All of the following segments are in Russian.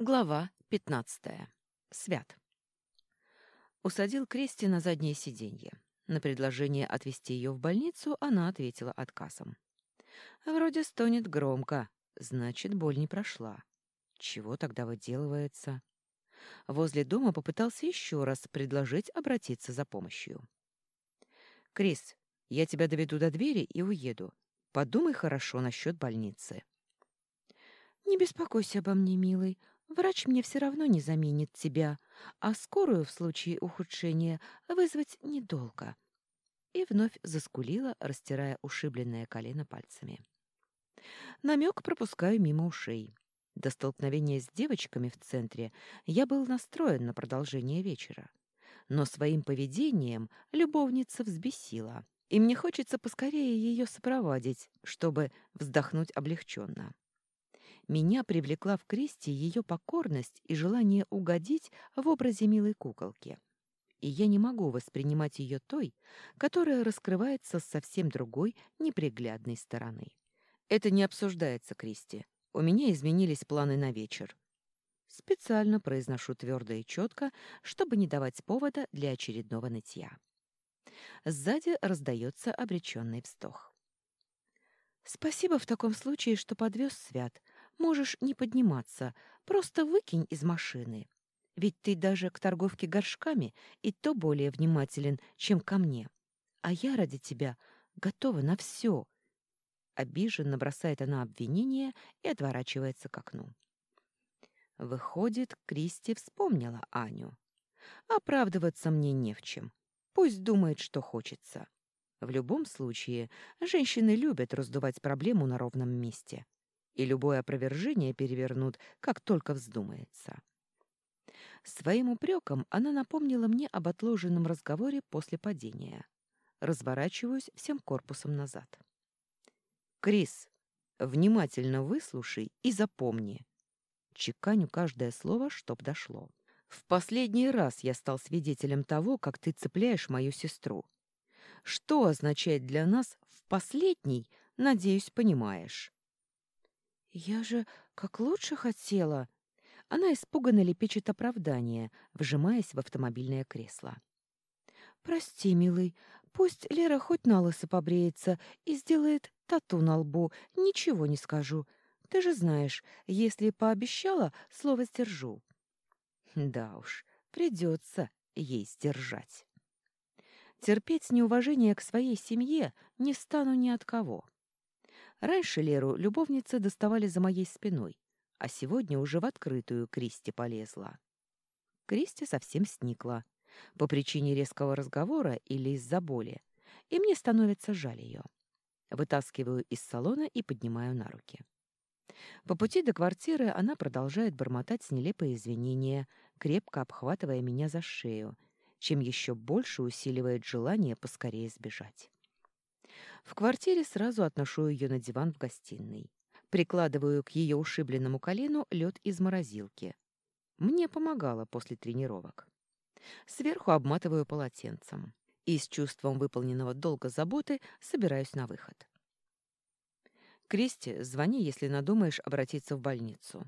Глава 15. Свят. Усадил Крести на заднее сиденье. На предложение отвезти ее в больницу она ответила отказом. Вроде стонет громко, значит, боль не прошла. Чего тогда выделывается? Возле дома попытался еще раз предложить обратиться за помощью. «Крис, я тебя доведу до двери и уеду. Подумай хорошо насчет больницы». «Не беспокойся обо мне, милый. Врач мне все равно не заменит тебя, а скорую в случае ухудшения вызвать недолго. И вновь заскулила, растирая ушибленное колено пальцами. Намек пропускаю мимо ушей. До столкновения с девочками в центре я был настроен на продолжение вечера. Но своим поведением любовница взбесила, и мне хочется поскорее ее сопроводить, чтобы вздохнуть облегченно. Меня привлекла в Кристи ее покорность и желание угодить в образе милой куколки. И я не могу воспринимать ее той, которая раскрывается с совсем другой, неприглядной стороны. Это не обсуждается, Кристи. У меня изменились планы на вечер. Специально произношу твердо и четко, чтобы не давать повода для очередного нытья. Сзади раздается обреченный вздох. «Спасибо в таком случае, что подвез Свят. Можешь не подниматься, просто выкинь из машины. Ведь ты даже к торговке горшками и то более внимателен, чем ко мне. А я ради тебя готова на все. Обиженно бросает она обвинение и отворачивается к окну. Выходит, Кристи вспомнила Аню. Оправдываться мне не в чем. Пусть думает, что хочется. В любом случае, женщины любят раздувать проблему на ровном месте и любое опровержение перевернут, как только вздумается. Своим упреком она напомнила мне об отложенном разговоре после падения. Разворачиваюсь всем корпусом назад. «Крис, внимательно выслушай и запомни». Чеканю каждое слово, чтоб дошло. «В последний раз я стал свидетелем того, как ты цепляешь мою сестру. Что означает для нас «в последний», надеюсь, понимаешь?» «Я же как лучше хотела!» Она испуганно лепечет оправдание, вжимаясь в автомобильное кресло. «Прости, милый, пусть Лера хоть на лысо побреется и сделает тату на лбу, ничего не скажу. Ты же знаешь, если пообещала, слово сдержу». «Да уж, придется ей сдержать». Терпеть неуважение к своей семье не стану ни от кого. Раньше Леру любовницы доставали за моей спиной, а сегодня уже в открытую Кристи полезла. Кристи совсем сникла. По причине резкого разговора или из-за боли. И мне становится жаль ее. Вытаскиваю из салона и поднимаю на руки. По пути до квартиры она продолжает бормотать нелепые извинения, крепко обхватывая меня за шею, чем еще больше усиливает желание поскорее сбежать. В квартире сразу отношу ее на диван в гостиной. Прикладываю к ее ушибленному колену лед из морозилки. Мне помогало после тренировок. Сверху обматываю полотенцем. И с чувством выполненного долга заботы собираюсь на выход. «Кристи, звони, если надумаешь обратиться в больницу».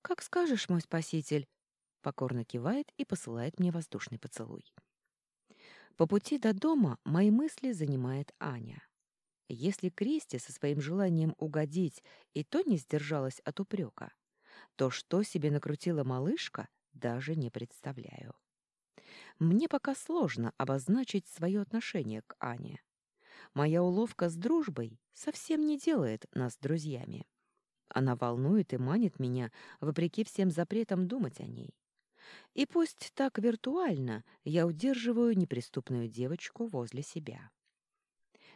«Как скажешь, мой спаситель», — покорно кивает и посылает мне воздушный поцелуй. По пути до дома мои мысли занимает Аня. Если Кристи со своим желанием угодить и то не сдержалась от упрека, то что себе накрутила малышка, даже не представляю. Мне пока сложно обозначить свое отношение к Ане. Моя уловка с дружбой совсем не делает нас друзьями. Она волнует и манит меня, вопреки всем запретам думать о ней. И пусть так виртуально я удерживаю неприступную девочку возле себя.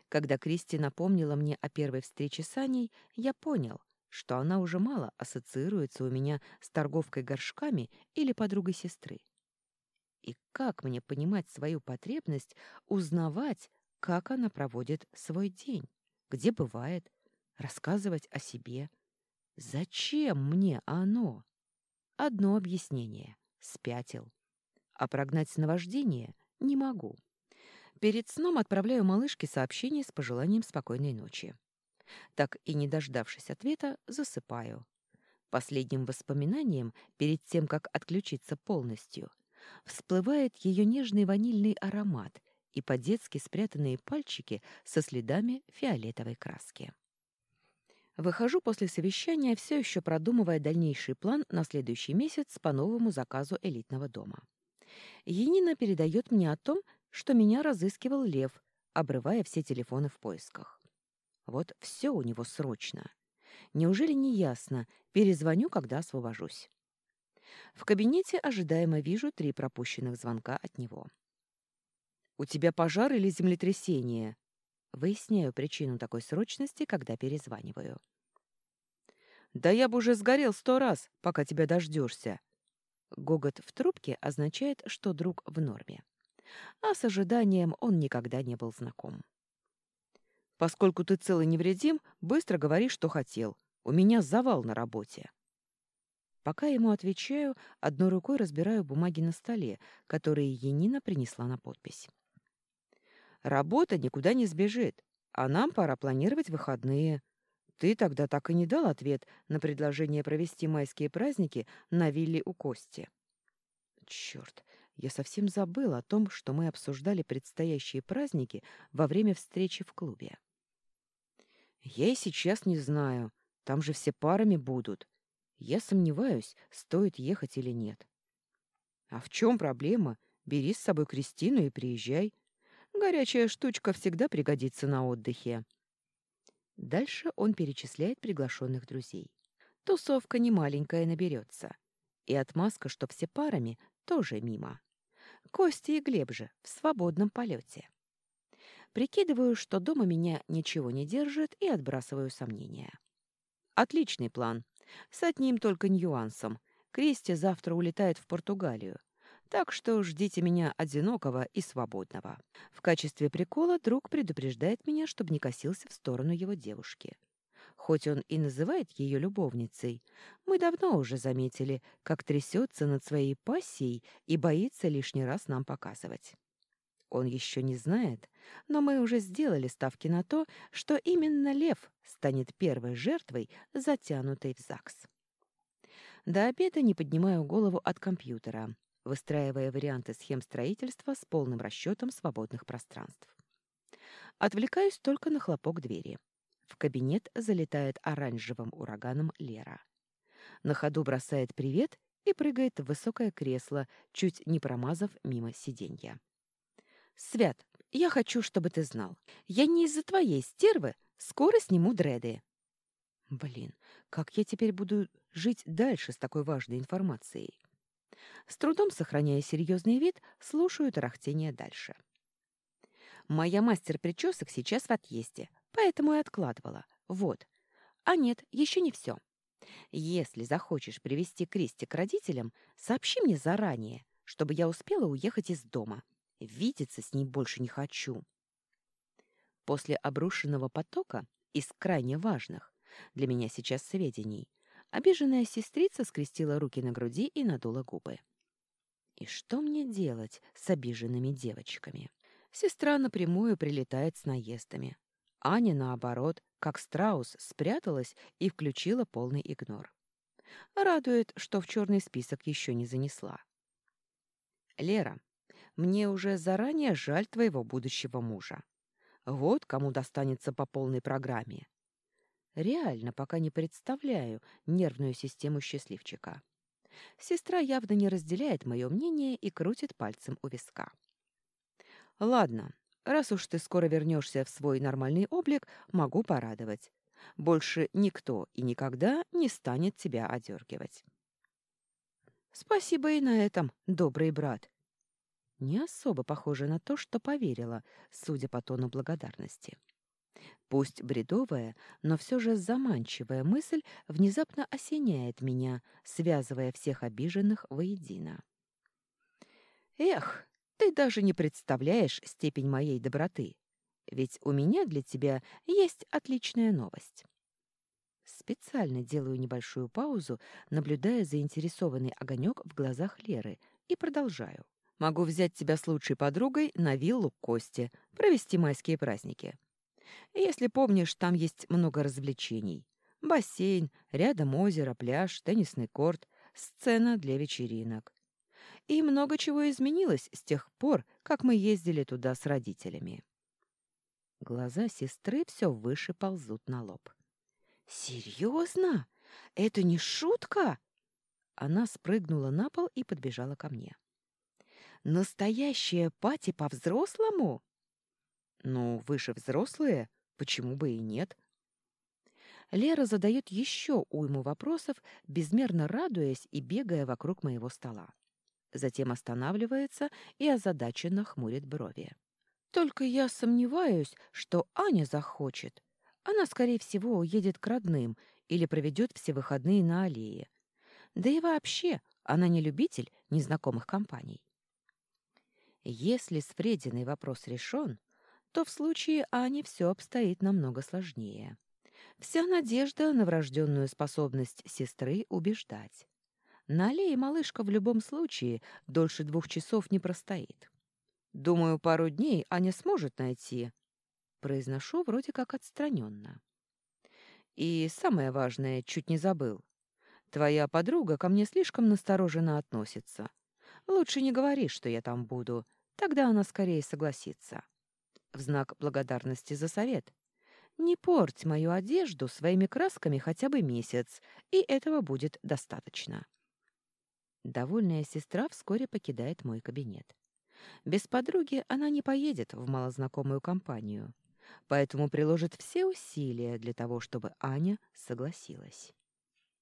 Когда Кристи напомнила мне о первой встрече с Аней, я понял, что она уже мало ассоциируется у меня с торговкой горшками или подругой сестры. И как мне понимать свою потребность узнавать, как она проводит свой день, где бывает, рассказывать о себе? Зачем мне оно? Одно объяснение спятил. А прогнать наваждение не могу. Перед сном отправляю малышке сообщение с пожеланием спокойной ночи. Так и не дождавшись ответа, засыпаю. Последним воспоминанием, перед тем, как отключиться полностью, всплывает ее нежный ванильный аромат и по-детски спрятанные пальчики со следами фиолетовой краски. Выхожу после совещания, все еще продумывая дальнейший план на следующий месяц по новому заказу элитного дома. Енина передает мне о том, что меня разыскивал Лев, обрывая все телефоны в поисках. Вот все у него срочно. Неужели не ясно? Перезвоню, когда освобожусь. В кабинете ожидаемо вижу три пропущенных звонка от него. «У тебя пожар или землетрясение?» Выясняю причину такой срочности, когда перезваниваю. «Да я бы уже сгорел сто раз, пока тебя дождешься!» Гогот в трубке означает, что друг в норме. А с ожиданием он никогда не был знаком. «Поскольку ты цел и невредим, быстро говори, что хотел. У меня завал на работе». Пока ему отвечаю, одной рукой разбираю бумаги на столе, которые Енина принесла на подпись. «Работа никуда не сбежит, а нам пора планировать выходные. Ты тогда так и не дал ответ на предложение провести майские праздники на вилле у Кости». «Черт, я совсем забыл о том, что мы обсуждали предстоящие праздники во время встречи в клубе». «Я и сейчас не знаю. Там же все парами будут. Я сомневаюсь, стоит ехать или нет. А в чем проблема? Бери с собой Кристину и приезжай. Горячая штучка всегда пригодится на отдыхе. Дальше он перечисляет приглашенных друзей. Тусовка немаленькая наберется. И отмазка, что все парами, тоже мимо. Костя и Глеб же в свободном полете. Прикидываю, что дома меня ничего не держит, и отбрасываю сомнения. Отличный план. С одним только нюансом. Кристи завтра улетает в Португалию. Так что ждите меня одинокого и свободного. В качестве прикола друг предупреждает меня, чтобы не косился в сторону его девушки. Хоть он и называет ее любовницей, мы давно уже заметили, как трясется над своей пассией и боится лишний раз нам показывать. Он еще не знает, но мы уже сделали ставки на то, что именно лев станет первой жертвой, затянутой в ЗАГС. До обеда не поднимаю голову от компьютера, выстраивая варианты схем строительства с полным расчетом свободных пространств. Отвлекаюсь только на хлопок двери. В кабинет залетает оранжевым ураганом Лера. На ходу бросает привет и прыгает в высокое кресло, чуть не промазав мимо сиденья. «Свят, я хочу, чтобы ты знал. Я не из-за твоей стервы скоро сниму дреды». Блин, как я теперь буду жить дальше с такой важной информацией? С трудом сохраняя серьезный вид, слушаю тарахтение дальше. Моя мастер причесок сейчас в отъезде, поэтому и откладывала. Вот. А нет, еще не все. Если захочешь привести Кристи к родителям, сообщи мне заранее, чтобы я успела уехать из дома. Видеться с ней больше не хочу. После обрушенного потока из крайне важных для меня сейчас сведений обиженная сестрица скрестила руки на груди и надула губы. И что мне делать с обиженными девочками? Сестра напрямую прилетает с наездами. Аня, наоборот, как страус, спряталась и включила полный игнор. Радует, что в черный список еще не занесла. «Лера, мне уже заранее жаль твоего будущего мужа. Вот кому достанется по полной программе. Реально пока не представляю нервную систему счастливчика. Сестра явно не разделяет мое мнение и крутит пальцем у виска. Ладно, раз уж ты скоро вернешься в свой нормальный облик, могу порадовать. Больше никто и никогда не станет тебя одергивать. Спасибо и на этом, добрый брат, не особо похоже на то, что поверила, судя по тону благодарности. Пусть бредовая, но все же заманчивая мысль внезапно осеняет меня, связывая всех обиженных воедино. «Эх, ты даже не представляешь степень моей доброты, ведь у меня для тебя есть отличная новость». Специально делаю небольшую паузу, наблюдая заинтересованный огонек в глазах Леры, и продолжаю. Могу взять тебя с лучшей подругой на виллу к Косте, провести майские праздники. Если помнишь, там есть много развлечений. Бассейн, рядом озеро, пляж, теннисный корт, сцена для вечеринок. И много чего изменилось с тех пор, как мы ездили туда с родителями. Глаза сестры все выше ползут на лоб. «Серьезно? Это не шутка?» Она спрыгнула на пол и подбежала ко мне. «Настоящая пати по-взрослому?» «Ну, выше взрослые, почему бы и нет?» Лера задает еще уйму вопросов, безмерно радуясь и бегая вокруг моего стола. Затем останавливается и озадаченно хмурит брови. «Только я сомневаюсь, что Аня захочет. Она, скорее всего, уедет к родным или проведет все выходные на аллее. Да и вообще, она не любитель незнакомых компаний. Если с Фрединой вопрос решен, то в случае Ани все обстоит намного сложнее. Вся надежда на врожденную способность сестры убеждать. На аллее малышка в любом случае дольше двух часов не простоит. Думаю, пару дней Аня сможет найти. Произношу вроде как отстраненно. И самое важное, чуть не забыл. Твоя подруга ко мне слишком настороженно относится. Лучше не говори, что я там буду. Тогда она скорее согласится. В знак благодарности за совет. Не порть мою одежду своими красками хотя бы месяц, и этого будет достаточно. Довольная сестра вскоре покидает мой кабинет. Без подруги она не поедет в малознакомую компанию, поэтому приложит все усилия для того, чтобы Аня согласилась.